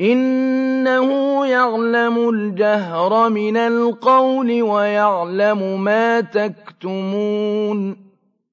إِنَّهُ يَعْلَمُ الْجَهْرَ مِنَ الْقَوْلِ وَيَعْلَمُ مَا تَكْتُمُونَ.